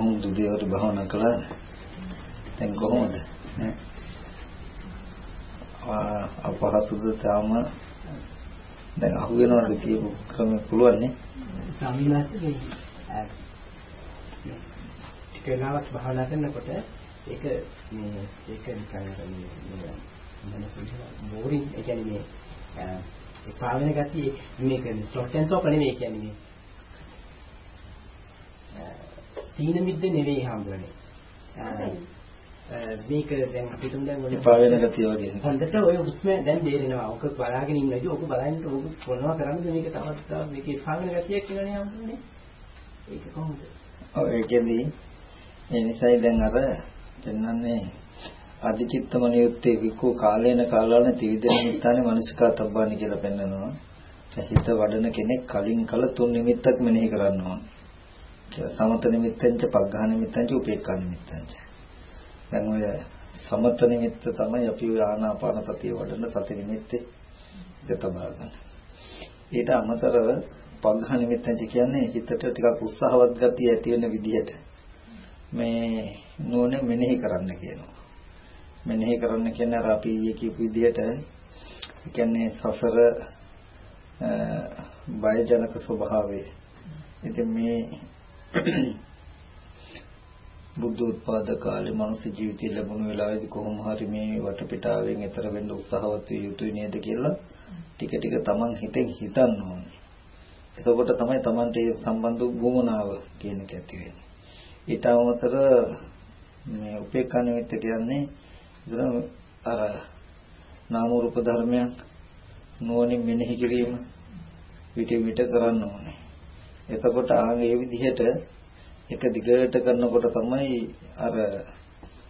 කොහොමද දේවල් භාවනා කළා දැන් කොහොමද? අපහසුද තාම දැන් අහු වෙනවද කියපු ක්‍රම පුළුවන් නේ? සම්මාසනේ ටික වෙලාවක් භාවනා කරනකොට ඒක මේ ඒක නිකන් මේ බෝරින් ඒ කියන්නේ මේ ඒ පාලන ගතිය මේක ෂොට් ඇන්ඩ් සෝප නෙමෙයි කියන්නේ. මේ තීන මිද්ද නෙවෙයි හම්බුනේ මේක දැන් අපි තුන් දැන් ඔය පාවෙන ගතිය වගේ හොඳට ඔය හුස්ම දැන් දේරෙනවා. ඔක බලාගෙන ඉන්නදී ඔක බලන්න ඔක මොනවා කරන්නද මේක තවත් තව මේකේ පාවෙන ගතියක් කියලානේ හම්බුනේ. ඒක කොහොමද? ඔව් ඒකෙදී ඒ නිසායි දැන් අර පෙන්වන්නේ අධිචිත්තම නියුත්තේ විකු කාලේන කාලාන ත්‍රිවිධ නිමිත්තානේ මනසිකා තබ්බානි කියලා පෙන්වනවා. හිත වඩන කෙනෙක් කලින් කල තුන් නිමිත්තක් මෙනෙහි කරනවා. සමත නිමිත්තෙන්ච පග්ඝා නිමිත්තෙන්ච උපේක්ඛා නිමිත්තෙන්ච. දැන් ඔය සමත නිමිත්ත තමයි අපි ආනාපාන සතිය වඩන සති නිමිත්තේ දෙතබා ගන්න. ඊට අමතරව පග්ඝා නිමිත්තෙන්ච කියන්නේ හිතට ටිකක් උත්සාහවත් ගතිය ඇති වෙන විදිහට මේ නෝනේ මෙනෙහි කරන්න කියනවා. මෙනෙහි කරන්න කියන්නේ අර අපි ඊයේ කියපු විදිහට කියන්නේ සසර බයජනක ස්වභාවය. ඉතින් මේ බුද්ධ උත්පාද කාලේ මනුස්ස ජීවිතය ලැබුණු වෙලාවේදී කොහොම හරි මේ වටපිටාවෙන් එතර වෙන්න උත්සාහවත් විය යුතුයි නේද කියලා ටික ටික තමන් හිතෙන් හිතන්න ඕනේ. එතකොට තමයි තමන්ට සම්බන්ධ වුමනාව කියන එක ඇති වෙන්නේ. ඊට අමතර මේ උපේක්ඛා නිමිත්ත කියන්නේ ඉතින් අර නාම රූප ධර්මයන් නුවණින් මෙනෙහි කිරීම විට විට කරන්න ඕනේ. එතකොට ආන් ඒ විදිහට එක දිගට කරනකොට තමයි අර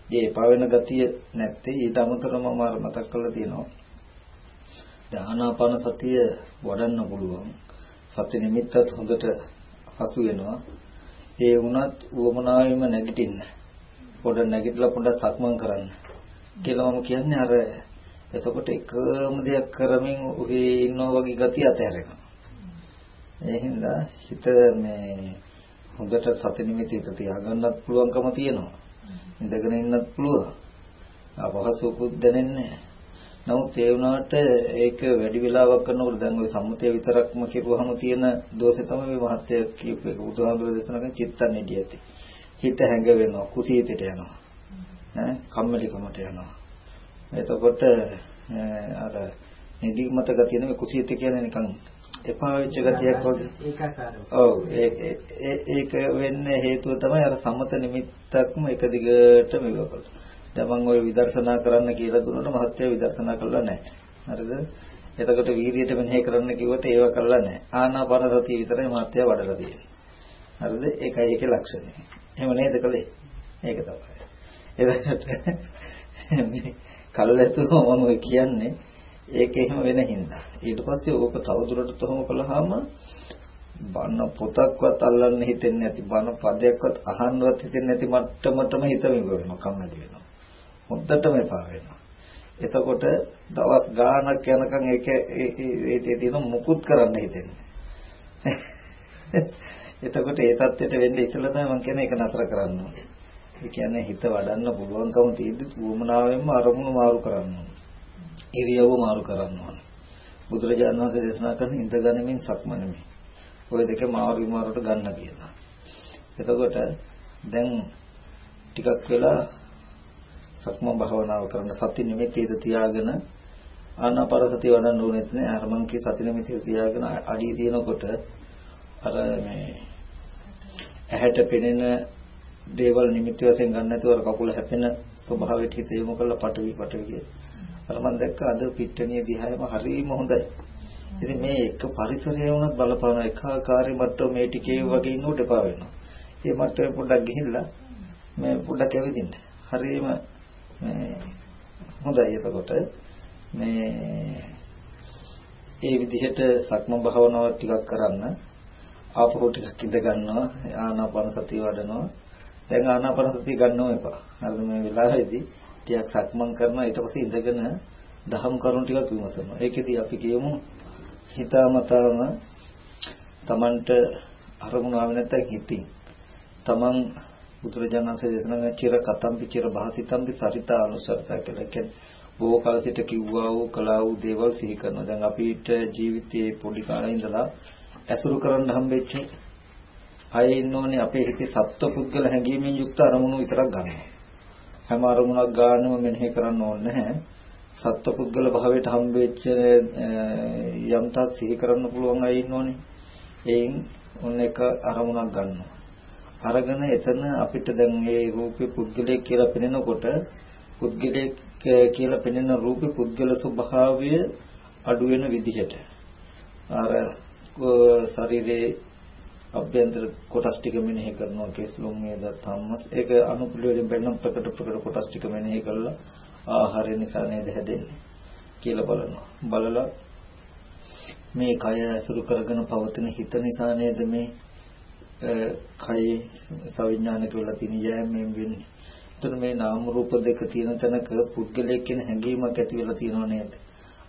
මේ පවෙන ගතිය නැත්තේ ඊට අමතරව මම අර මතක් කරලා තියෙනවා. ධානාපාන සතිය වඩන්න පුළුවන්. සති නිමිත්තත් හොඳට හසු වෙනවා. ඒ වුණත් උවමනාවෙම නැගිටින්න. පොඩ නැගිටලා පොඩ සක්මන් කරන්න. කියලා මම කියන්නේ අර එතකොට එකම දෙයක් කරමින් ඔහේ ඉන්නවා වගේ ගතිය අතහැරෙනවා. ඒ හින්දා හිත මේ හොඳට සති නිමිති හිත තියාගන්නත් පුළුවන්කම තියෙනවා. ඉඳගෙන ඉන්නත් පුළුවන්. අපහසුකුත් දැනෙන්නේ නමුත් ඒ වුණාට ඒක වැඩි වෙලාවක් කරනකොට දැන් ওই සම්මුතිය විතරක්ම කිරුවහම තියෙන දෝෂය තමයි මේ මහත්ය කියපු එක බුදුහාමුදුරේ දේශනා කරන චිත්තන් නිදියති. හිත හැඟ වෙනවා කුසීතයට යනවා. ඈ කම්මැලිකමට යනවා. එතකොට අර නිදිමත ගතිය නෙමෙයි කුසීත කියන්නේ නිකන් එපා වෙච්ච ගතියක් වගේ. ඔව් ඒක වෙන්නේ හේතුව තමයි අර සමත නිමිත්තක්ම එක දිගට මෙවකල. දැන් මම ওই විදර්ශනා කරන්න කියලා දුන්නොත් මහත්ය විදර්ශනා කළා නැහැ. හරිද? එතකොට වීරියට මෙනෙහි කරන්න කිව්වට ඒව කළා නැහැ. ආනාපාන සතිය විතරයි මහත්ය වඩලා තියෙන්නේ. හරිද? ඒකයි ඒකේ ලක්ෂණය. එහෙම නේද කලේ? ඒක තමයි. එතකොට කල්ැතුම මම කියන්නේ ඒක එහෙම වෙන හින්දා. ඊට පස්සේ ඕක තවදුරටත් ඔහොම කළාම බන පොතක්වත් අල්ලන්න හිතෙන්නේ නැති බන පදයක්වත් අහන්නවත් හිතෙන්නේ නැති මට්ටමටම හිත වෙනවා කම්මැලි වෙනවා. හොද්දටම එපා වෙනවා. එතකොට දවස් ගාණක් යනකම් ඒක ඒ තියෙන මුකුත් කරන්න හිතෙන්නේ. එතකොට ඒ தත්ත්වයට වෙන්නේ ඉස්සෙල්ලා තමයි මම කියන්නේ ඒක නතර කරන්න ඕනේ. ඒ කියන්නේ හිත වඩන්න පුළුවන්කම තියෙද්දි වුමනාවෙන්ම අරමුණු මාරු කරන්න ඕනේ. ඉරියව්ව මාරු කරන්න ඕනේ. බුදුරජාණන් වහන්සේ දේශනා කරන ඉඳගැනීමෙන් සක්මනෙමි. ওই දෙක මාරු මාරුට ගන්න කියලා. එතකොට දැන් ටිකක් වෙලා සක්මන් භාවනාව කරන සති නිමිතියද තියාගෙන ආනාපානසතිය වඩන්න ඕනෙත් නෑ. අර මං කිය සති නිමිතිය තියාගෙන අඩිය තියෙනකොට අර මේ ඇහැට පෙනෙන දේවල් නිමිති වශයෙන් ගන්න නැතුව අර කකුල හැපෙන ස්වභාවයට හිත යොමු කරලා පටවි පටවි කිය. අර මම දැක්ක අද පිට්ටනිය දිහාම හරිම හොඳයි. ඉතින් මේ එක පරිසරය වුණත් බලපාන එක ආකාරي මට්ටම මේ ටිකේ වගේ ඉන්නකොට එපා වෙනවා. ඒ මට්ටමේ පොඩ්ඩක් ගිහිල්ලා මේ පොඩ්ඩක් ඇවිදින්න. හරියම මේ හොඳයි එතකොට මේ ඒ විදිහට සක්ම භාවනාව ටිකක් කරන්න ආපහු ටිකක් ඉඳ ගන්නවා ආනාපාන සතිය වඩනවා දැන් ආනාපාන සතිය ගන්නව එපා හරිද මේ වෙලාවේදී ටිකක් සක්මන් කරනවා ඊට පස්සේ ඉඳගෙන දහම් කරුණු ටිකක් විමසනවා ඒකෙදී අපි කියමු හිතාමතාම Tamanට අරමුණ ආවෙ නැත්නම් හිතින් Taman බුදුරජාණන්සේ දේශනා කරන චිර කතම්පි චිර භාසිතම්පි සරිතා අනුසරතා කියලා කියන්නේ බොහෝ කල සිට කිව්වා වූ කලා වූ දේවල් සිහි කරනවා. දැන් අපිට ජීවිතයේ පොඩි කාලේ ඉඳලා ඇසුරු කරන්න හම්බෙච්ච අය ඉන්නෝනේ අපේ හිතේ සත්ව පුද්ගල හැඟීමෙන් යුක්ත අරමුණු විතරක් ගන්නවා. හැම අරමුණක් ගන්නම මෙනෙහි කරන්න ඕනේ නැහැ. සත්ව පුද්ගල භාවයට හම්බෙච්ච යම් තාක් සිහි කරන්න පුළුවන් අය ඉන්නෝනේ. එයින් ඔන්න එක අරමුණක් ගන්නවා. අරගෙන එතන අපිට දැන් මේ රූපේ පුද්ගලයෙක් කියලා පෙනෙනකොට පුද්ගලයෙක් කියලා පෙනෙන රූපේ පුද්ගල ස්වභාවය අඩු වෙන විදිහට අර ශරීරයේ අභ්‍යන්තර කොටස් ටික මෙනෙහි කරනවා කේස්ලොම් නේද ධම්මස් ඒක අනුපිළිවෙලින් බැලුම් ප්‍රකට ප්‍රකට කොටස් ටික මෙනෙහි කරලා ආහාරය නිසා නේද හැදෙන්නේ කියලා බලනවා බලලා මේ කය ඇසුරු කරගෙන පවතින හිත නිසා නේද මේ කයේ සවිඥානික වෙලා තියෙන යෑමෙන් වෙන්නේ එතන මේ නාම රූප දෙක තියෙන තැනක පුද්ගලයෙක් කියන හැඟීමක් ඇති වෙලා තියෙනව නේද?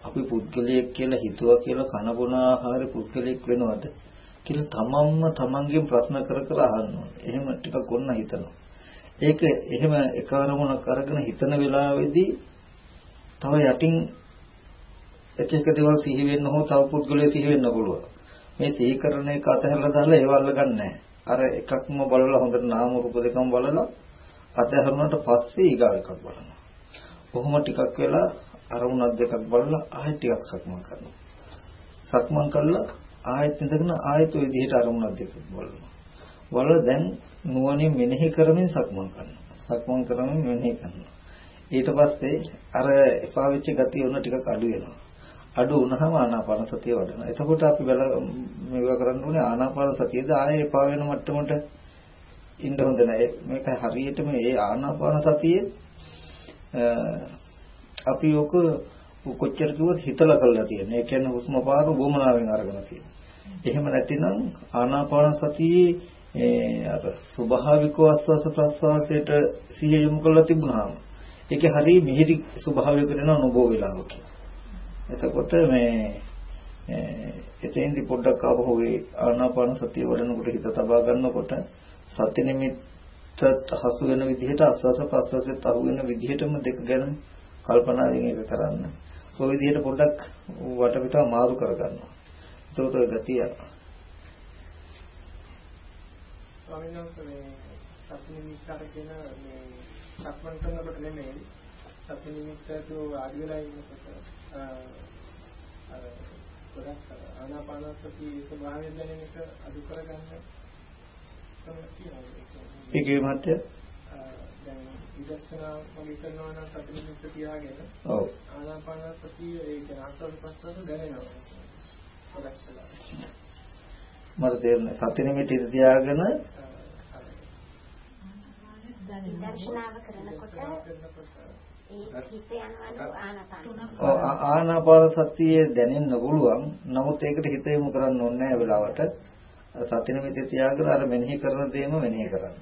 අපි පුද්ගලයෙක් කියලා හිතුවා කියලා කන බොන ආහාර පුද්ගලයෙක් වෙනවද? කියලා තමන්ම තමන්ගෙන් ප්‍රශ්න කර කර අහනවා. එහෙම ටිකක් ඔන්න හිතනවා. ඒක එහෙම එක අරමුණක් අරගෙන හිතන වෙලාවේදී තව යටින් එක එක දේවල් සිහි වෙන්න හෝ තව පුද්ගලයෙක් සිහි වෙන්න පුළුවන්. මේ සිහි කරන එක අතහැරලා දාලා ඒව අල්ලගන්නේ නැහැ. අර එකක්ම බලලා හොඳට නාම රූප දෙකම බලලා අතහැරුණාට පස්සේ ඊගාව එකක් බලනවා. කොහොම ටිකක් වෙලා අරමුණක් දෙකක් බලලා ආයෙත් ටිකක් සක්මන් කරනවා. සක්මන් කරලා ආයෙත් ඉඳගෙන ආයෙත් ওই විදිහට අරමුණක් දෙකක් බලනවා. බලලා දැන් නුවණින් මෙනෙහි කරමින් සක්මන් කරනවා. සක්මන් කරමින් මෙනෙහි කරනවා. ඊට පස්සේ අර එපා වෙච්ච ගතිය උන ටිකක් අඩු වෙනවා. අඩු වුණාම ආනාපාන සතිය වඩනවා. එතකොට අපි බල මේවා කරන්න ඕනේ ආනාපාන සතියද ආයේ එපා වෙන මට්ටමට ඉන්න හොඳ නැහැ. මේක හරියටම මේ ආනාපාන සතියේ අපි ඔක කොච්චර කිව්වොත් හිතලා කරලා තියෙන. ඒ කියන්නේ හුස්ම පාර වොමනාවෙන් අරගෙන තියෙන. එහෙම නැතිනම් ආනාපාන සතියේ ඒ අර ස්වභාවික ආස්වාස ප්‍රස්වාසයට සිහිය යොමු කරලා තිබුණාම ඒකේ හරිය මිහිරි ස්වභාවයකට යන අනුභව වෙලාවක. එතකොට මේ එතෙන්දි පොඩ්ඩක් ආපහු ආනාපාන සතිය වඩනකොට හිත තබා ගන්නකොට සති නිමිත්තත් හසු වෙන විදිහට අස්වාස ප්‍රස්වාසෙත් අහු වෙන විදිහටම දෙක ගැන කල්පනාවෙන් ඒක කරන්න. ඔය විදිහට පොඩ්ඩක් වටපිටාව මාරු කරගන්නවා. එතකොට ඔය ගතිය. ස්වාමීන් වහන්සේ මේ සති නිමිත්තට කියන මේ සක්මන් කරනකොට නෙමෙයි සති නිමිත්තට ආදි වෙලා ඉන්නකොට අර ගොඩක් ආනාපානසති ස්වභාවය දැනෙන එක අඩු කරගන්න ඒකේ මහත්ය දැන් විදර්ශනා වගේ කරනවා නම් සති නිමිත්ත තියාගෙන ඔව් ආනාපාන සතිය ඒක ආස්වාද ප්‍රස්වාද දැනෙනවා මට තේරෙන්නේ සති නිමිති තියාගෙන දර්ශනාව කරනකොට ඒ හිත යනවලු ආනාපාන. සතිය දැනෙන්න පුළුවන්. නමුත් ඒකට හිත යොමු කරන්න ඕනේ නැහැ වෙලාවට. සති නිමිති තියාගෙන අර මෙනෙහි කරන දේම මෙනෙහි කරන්න.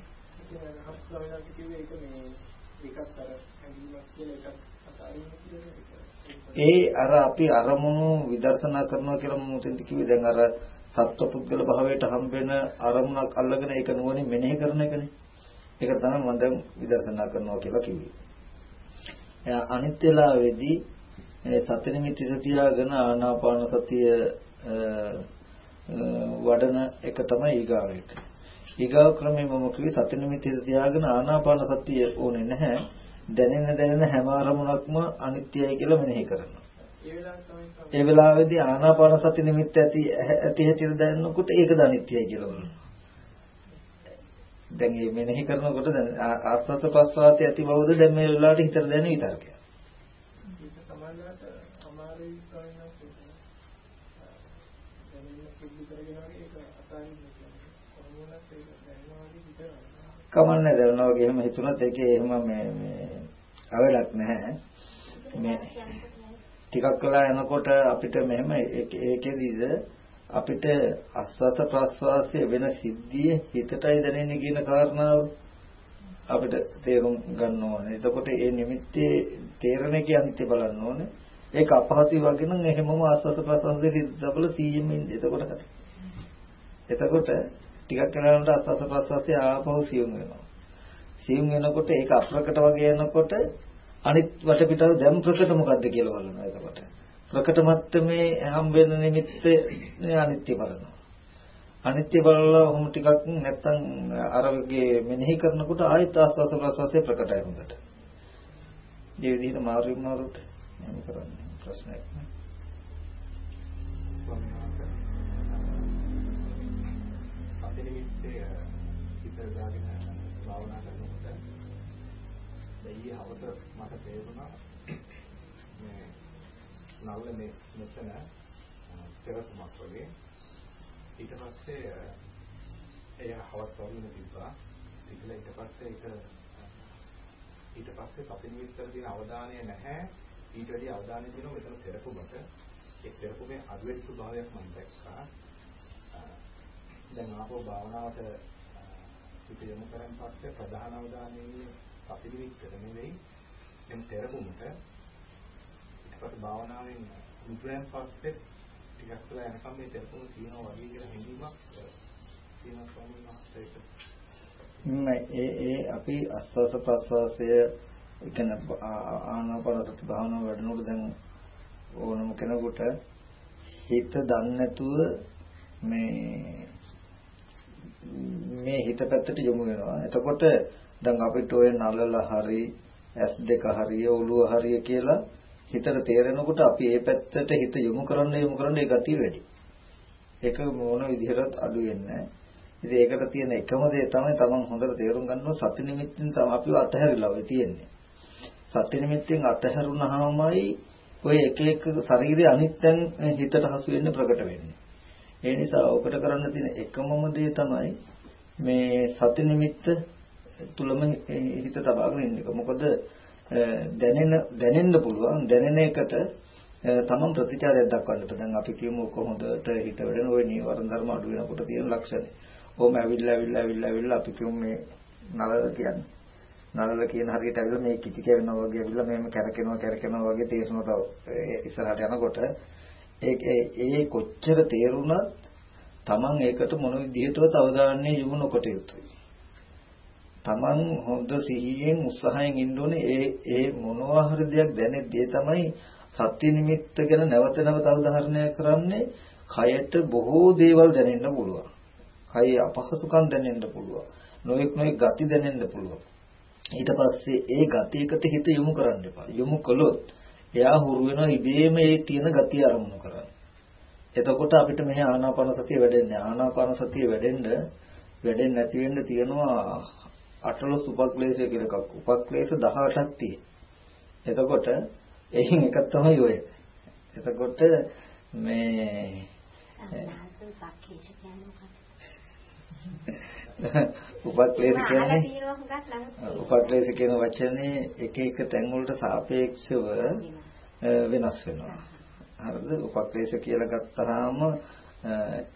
ඒ අර අපි අරමුණු විදර්ශනා කරනවා කියලා මම උතෙන්ද කිව්වේ දැන් අර සත්වපුද්ගල භාවයට හම්බෙන අරමුණක් අල්ලගෙන ඒක නුවණින් මෙනෙහි කරන එකනේ. ඒක තමයි මම දැන් විදර්ශනා කරනවා කියලා කිව්වේ. අනිත් වෙලාවේදී සති නිමිති තියාගෙන ආනාපාන සතිය වඩන එක තමයි ඊගාව එක. ඊගාව ක්‍රමය මම කිව්වේ සති නිමිති තියාගෙන ආනාපාන සතිය ඕනේ නැහැ. දැනෙන දැනෙන හැම අරමුණක්ම අනිත්‍යයි කියලා මෙනෙහි කරනවා. ඒ වෙලාවේදී ආනාපාන සති නිමිත්ත ඇති ඇති හැටියට දැනනකොට ඒකද අනිත්‍යයි කියලා බලනවා. දැන් මේ මෙනෙහි කරනකොට දැන් ආස්වාස ප්‍රස්වාසය ඇති බවද දැන් මේ වෙලාවට හිතට දැනෙන විතරකයක්. පුරුදු කරගෙන වගේ ඒක අතාරින්න කියන්නේ කොහොමවත් ඒක දැනනවා වගේ හිතනවා. කමන්නේ දැනනවා වගේ එහෙම හිතුණත් ඒකේ එහෙම මේ මේ අවලක් නැහැ. මේ ටිකක් කළා යනකොට අපිට මෙහෙම ඒකෙදිද අපිට ආස්වාස ප්‍රස්වාසයේ වෙන සිද්ධිය හිතටයි දැනෙන්නේ කියන කාරණාව අපිට තේරුම් ගන්න ඕනේ. එතකොට ඒ නිමිත්තේ තේරෙන එක අනිත්‍ය බලන්න ඕනේ. ඒක අපහසුයි වගේ නම් එහෙමම ආස්වාස ප්‍රස්වාසයේ හිතබල 100ෙම ඉන්නේ. එතකොට හරි. එතකොට ටිකක් කලකට ආස්වාස ප්‍රස්වාසයේ ආපහු සියුම් වෙනවා. සියුම් වෙනකොට ඒක අප්‍රකට වගේ යනකොට අනිත් වටපිටාව දැන් ප්‍රකට මොකද්ද කියලා බලනවා එතකොට. ප්‍රකට මට්ටමේ හම් වෙන නිමිත්ත අනිත්‍ය බලනවා. අනිත්‍ය බලලා ඔහොම ටිකක් නැත්තම් අර වගේ මෙනෙහි කරනකොට ආයත ආස්වාස ප්‍රසවාසයේ ප්‍රකටයි හොඳට. මේ විදිහට මාරු මාරුට එහෙම කරන්නේ ප්‍රශ්නයක් නෑ. අපිනිමිත්තේ හිතර දාගෙන භාවනා කරනකොට දෙයිය හවස මට තේරුණා මේ නවල මේ මෙතන පෙරතුමක් වගේ. ඊට පස්සේ එය හවස් වගේ තිබ්බා. ඉතින් ඊට පස්සේ ඒක ඊට පස්සේ සතිනිවිත්තර තියෙන අවධානය නැහැ. ඊට වැඩි අවධානය දෙනවා මෙතන තෙරපුමට ඒ තෙරපුමේ අද්වෛත ස්වභාවයක් මම දැක්කා. දැන් ආපෝ භාවනාවට හිත යොමු කරන් පස්සේ ප්‍රධාන අවධානයේ සතිනිවිත්තර නෙවෙයි එම් තෙරපුමට ඊට පස්සේ භාවනාවෙන් මුද්‍රයන් පස්සේ ටිකක් වෙලා යනකම් මේ තෙරපුම තියෙනවා වගේ කියලා හැඟීමක් තියෙනවා ස්වාමීන් වහන්සේට. ඒ ඒ අපි අස්වාස ප්‍රස්වාසය කියන ආනාපාන සති භාවනාව වැඩනකොට දැන් ඕනම කෙනෙකුට හිත දන්නේ නැතුව මේ මේ හිත පැත්තට යොමු වෙනවා. එතකොට දැන් අපිට ඔය නලල හරි S2 හරිය ඔළුව හරිය කියලා හිතට තේරෙනකොට අපි ඒ පැත්තට හිත යොමු කරන්න යොමු කරන්න ඒ ගතිය වැඩි. ඒක මොන විදිහටත් අඩු වෙන්නේ ඉතින් ඒකට තියෙන එකම දේ තමයි තමන් හොඳට තේරුම් ගන්න ඕන සති නිමිත්තෙන් තමයි අපිව අතහැරිලා ඔය තියෙන්නේ. සති නිමිත්තෙන් අතහැරුණාමයි ඔය එක එක ශරීරයේ අනිත්යෙන් හිතට හසු වෙන්න ප්‍රකට වෙන්නේ. ඒ නිසා ඔකට කරන්න තියෙන එකමම දේ තමයි මේ සති නිමිත්ත තුලම හිත තබාගෙන ඉන්න එක. මොකද දැනෙන දැනෙන්න පුළුවන් දැනෙන එකට තමන් ප්‍රතිචාරයක් දක්වන්න දැන් අපි කියමු කොහොමදට හිත වැඩෙන ওই නීවරණ ධර්ම අඩු වෙනකොට තියෙන ලක්ෂණ. ඕම ඇවිල්ලා ඇවිල්ලා ඇවිල්ලා ඇවිල්ලා අපි කියමු මේ නලල කියන්නේ. නලල කියන හරියට ඇවිල්ලා මේ කිචි කැවෙනවා වගේ ඇවිල්ලා මෙහෙම කැරකෙනවා කැරකෙනවා වගේ තේරෙනවා තව ඉස්සරහට යනකොට ඒ ඒ කොච්චර තේරුණත් තමන් ඒකට මොන විදිහටවත් අවධානය යොමු නොකොට යුතුයි. තමන් හොඳ සිහියෙන් උත්සාහයෙන් ඉන්න ඕනේ ඒ ඒ මොනවා හරි දෙයක් දැනෙද්දී තමයි සත්‍ය නිමිත්ත ගැන නැවත නැවත අවධාරණය කරන්නේ කයට බොහෝ දේවල් දැනෙන්න පුළුවන්. කය අපහසුකම් දැනෙන්න පුළුවන්. නොඑක් නොඑක් ගති දැනෙන්න පුළුවන්. ඊට පස්සේ ඒ ගතියකට හිත යොමු කරන්න එපා. යොමු කළොත් එයා හුරු වෙනවා ඉබේම ඒ තියෙන ගතිය අරමුණු කරන්න. එතකොට අපිට මෙහි ආනාපාන සතිය වැඩෙන්නේ. ආනාපාන සතිය වැඩෙන්න වැඩෙන්නේ නැති වෙන්න තියෙනවා අටලොස් උපක්ලේශය කියලා එකක්. උපක්ලේශ 18ක් තියෙන. එතකොට එයින් එකක් තමයි ඔය. එතකොට මේ උපක්ලේශ කියන්නේ උපක්ලේශ කියන වචනේ එක එක තැන් වලට සාපේක්ෂව වෙනස් වෙනවා. හරිද? උපක්ලේශ කියලා ගත්තාම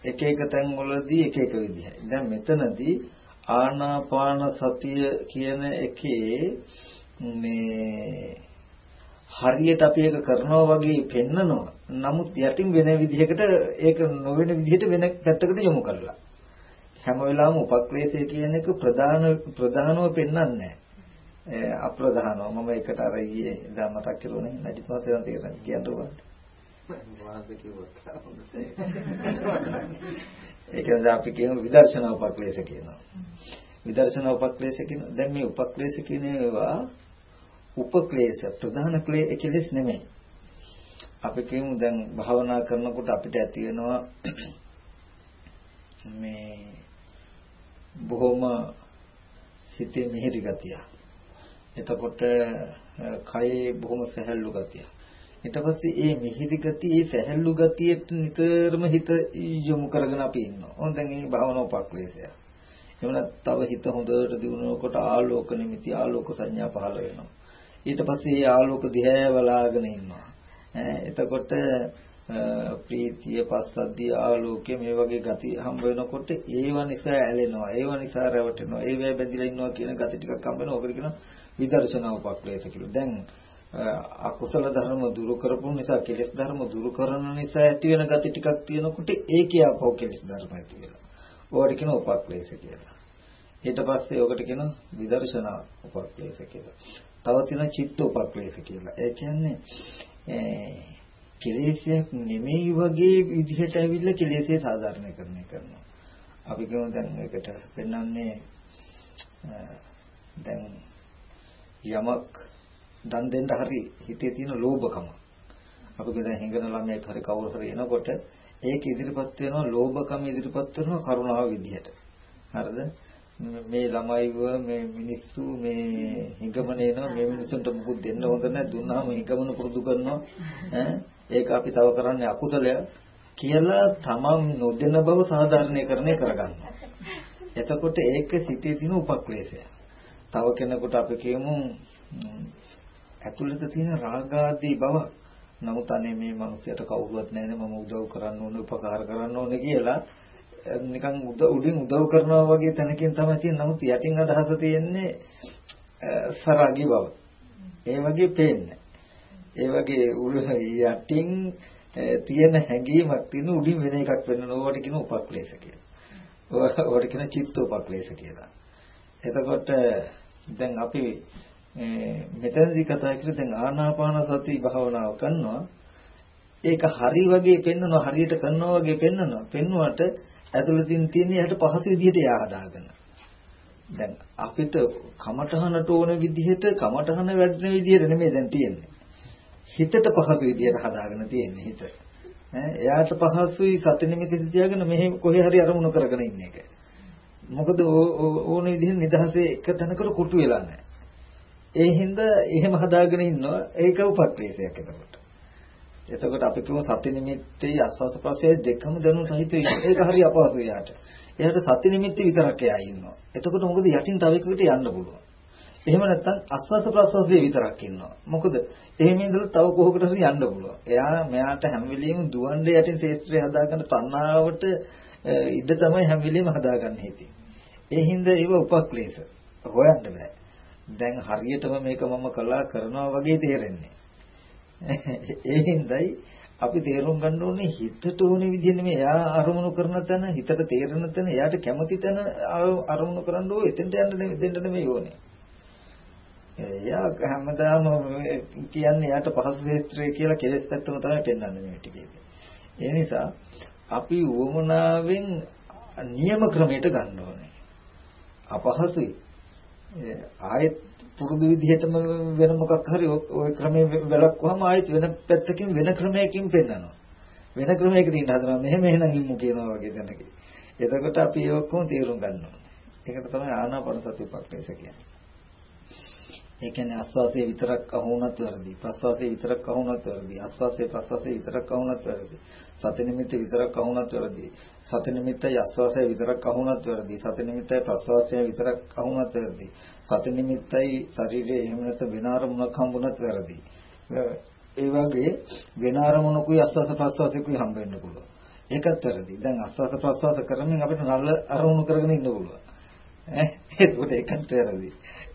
එක එක තැන් වලදී එක එක විදිහයි. දැන් මෙතනදී ආනාපාන සතිය කියන එකේ මේ හරියට අපි ඒක කරනවා වගේ පෙන්නනවා. නමුත් යටින් වෙන විදිහකට ඒක නොවන විදිහට වෙන පැත්තකට යොමු කරලා. හැම වෙලාවෙම උපක්ලේශය කියන එක ප්‍රධාන ප්‍රධානව පෙන්වන්නේ නැහැ. අප්‍රධානව මම ඒකට අර ඊයේ දා මතක් කරුණේ නැජිත් මහත්තයා තේරෙන්නේ කියන්න ඕනේ. වාද කිව්වොත් ඒ කියන්නේ අපි කියන විදර්ශනා උපක්ලේශ කියනවා. විදර්ශනා උපක්ලේශ කියන දැන් මේ උපක්ලේශ කියන ඒවා උපක්ලේශ ප්‍රධාන කෙලෙස් නෙමෙයි. අපි කියමු දැන් භාවනා කරනකොට අපිට ඇති වෙනවා මේ බොහොම සිතේ මිහිරි ගතිය. එතකොට කයේ බොහොම සැහැල්ලු ගතිය. ඊට පස්සේ ඒ මිහිරි ගතිය, ඒ සැහැල්ලු ගතියට නිතරම හිත යොමු කරගෙන අපි ඉන්නවා. ඕන් දැන් මේ භාවනා උපක්ලේශය. එහෙම තව හිත හොඳට දිනුනකොට ආලෝක නිමිති ආලෝක සංඥා පහළ වෙනවා. ඊට පස්සේ ඒ ආලෝක දිහා බලාගෙන ඉන්නවා. එතකොට ප්‍රීතිය පස්සද්ධිය ආලෝකය මේ වගේ ගති හම්බ වෙනකොට ඒව නිසා ඇලෙනවා ඒව නිසා රැවටෙනවා ඒව බැඳිලා ඉන්නවා කියන ගති ටිකක් හම්බ වෙනවා ඔකට කියනවා විදර්ශනා උපක්ලේශ කියලා. දැන් අකුසල ධර්ම දුරු කරපු නිසා කෙලෙස් ධර්ම දුරු කරන නිසා ඇති වෙන gati ටිකක් තියෙනකොට ඒකේ අපෝ කෙලෙස් ධර්ම ඇති වෙනවා. ඕකට කියන උපක්ලේශ කියලා. ඊට පස්සේ ඔකට කියන විදර්ශනා උපක්ලේශ කියලා. තව තියෙන චිත්ත උපක්ලේශ කියලා. ඒ කියන්නේ කෙලෙසයක් නෙමෙයි වගේ විදිහට ඇවිල්ලා කෙලෙසේ සාධාරණීකරණය කරනවා. අපි කියමු දැන් ඒකට පෙන්වන්නේ දැන් යමක් දන් දෙන්න හරි හිතේ තියෙන ලෝභකම. අපි දැන් හිඟන ළමයෙක් හරි කවුරු හරි එනකොට ඒක ඉදිරිපත් වෙනවා ලෝභකම ඉදිරිපත් වෙනවා කරුණාව විදිහට. හරිද? මේ ළමයිව මේ මිනිස්සු මේ හිඟමන එනවා මේ මිනිස්සුන්ට මුකුත් දෙන්න හොඳ නැහැ දුන්නාම හිඟමන පුරුදු කරනවා ඈ ඒක අපි තව කරන්නේ අකුසලය කියලා තමන් නොදෙන බව සාධාරණීකරණය කරගන්නවා. එතකොට ඒක සිටේ තියෙන උපක්ලේශය. තව කෙනෙකුට අපි කියමු ඇතුළත තියෙන රාගාදී බව නමුත් අනේ මේ මිනිහයට කවුරුවත් නැහැනේ මම උදව් කරන්න ඕනේ උපකාර කරන්න ඕනේ කියලා නිකන් උඩින් උදව් කරනවා වගේ තැනකින් තමයි තියෙන්නේ නමුත් යටින් අදහස තියෙන්නේ සරාගී බව. ඒ වගේ පේන්නේ. ඒ වගේ යටින් තියෙන හැඟීමක් තියෙන උඩින් වෙන එකක් වෙන්න ඕවට කියන උපක්ලේශ කියලා. ඕවට කියන චිත්ත උපක්ලේශ කියලා. එතකොට දැන් අපි මෙතනදී කතා කරේ දැන් ආනාපාන සති භාවනාව කරනවා. ඒක හරි වගේ පෙන්වනවා හරියට කරනවා වගේ පෙන්වනවා. පෙන්වුවට ඇතුළතින් තියෙන යට පහසු විදිහට යා හදාගන්න. දැන් අපිට කමඨහනට ඕන විදිහට කමඨහන වැඩෙන විදිහට නෙමෙයි දැන් තියෙන්නේ. හිතට පහසු විදිහට හදාගෙන තියෙන්නේ හිත ඈ එයාට පහසුයි සති නිමිති තියාගෙන මෙහෙ කොහේ හරි අරමුණු කරගෙන ඉන්න එක මොකද ඕන විදිහට නිදහසේ එක තැනකට කුටු වෙලා නැහැ ඒ හින්දා එහෙම හදාගෙන ඉන්නවා ඒක උපක්ලේශයක් එතකොට. එතකොට අපි කියමු සති නිමිත්තේ අස්වාස ප්‍රසය දෙකම දැනුම් සහිතව ඒක හරි අපහසුයි යාට. එයාට සති නිමිත්ත විතරක් එයා ඉන්නවා. එතකොට මොකද යටින් තව එකකට යන්න පුළුවන්. එහෙම නැත්නම් අස්වාස ප්‍රසවාසයේ විතරක් ඉන්නවා. මොකද එහෙම ඉඳලා තව කොහොකට හරි යන්න පුළුවන්. එයා මෙයාට හැම වෙලෙම දුවන්න යටින් ශේත්‍රය හදාගන්න තණ්හාවට ඉඩ තමයි හැම වෙලෙම හදාගන්න හිතේ. ඒ හින්දා ඒව උපක්ලේශ හොයන්න බෑ. දැන් හරියටම මේක මම කළා කරනවා වගේ තේරෙන්නේ. ඒ හින්දායි අපි තේරුම් ගන්න ඕනේ හිතට ඕනේ විදිහ නෙමෙයි. එයා අරමුණු කරන තැන හිතට තේරෙන තැන එයාට කැමති තැන අරමුණු කරන්න ඕනේ. එතෙන්ට යන්න දෙන්න නෙමෙයි ඕනේ. එයා හැමදාම කියන්නේ එයාට පහසු ක්ෂේත්‍රය කියලා කෙලස් පැත්තම තමයි පෙන්වන්නේ මේ ටිකේදී. ඒ නිසා අපි උවමනාවෙන් නියම ක්‍රමයට ගන්න ඕනේ. අපහසුයි. ආයෙත් පුරුදු විදිහටම වෙන මොකක් හරි ওই ක්‍රමයේ වැළක්වුවාම ආයෙත් වෙන පැත්තකින් වෙන ක්‍රමයකින් පෙන්නනවා. වෙන ක්‍රමයකට ඉන්න හදනවා මෙහෙම එහෙනම් ඉමු කියනවා වගේ දැනක. එතකොට අපි ඒක ඔක්කොම තේරුම් ගන්න ඕනේ. ඒකට තමයි ආනාපාන සති උපක්ලේශ කියන්නේ. ඒ කියන්නේ ආස්වාසයේ විතරක් අහුණත් වැරදි. ප්‍රස්වාසයේ විතරක් අහුණත් වැරදි. ආස්වාසයේ ප්‍රස්වාසයේ විතරක් අහුණත් වැරදි. සති නිමිත්ත විතරක් අහුණත් වැරදි. සති නිමිත්තයි ආස්වාසයේ විතරක් අහුණත් වැරදි. සති නිමිත්තයි ප්‍රස්වාසයේ විතරක් අහුණත් වැරදි. සති නිමිත්තයි ශරීරයේ එහෙම නැත්නම් වෙන අරමුණක් හම්බුණත් වැරදි. ඒ වගේ වෙන අරමුණකුයි ආස්වාස ප්‍රස්වාසයකුයි හම්බ වෙන්න පුළුවන්. ඒකත් වැරදි. දැන් ආස්වාස ප්‍රස්වාස කරමින් අපිට නල්ල අරමුණු කරගෙන ඉන්න පුළුවන්. ඈ ඒකට ඒකත් වැරදි.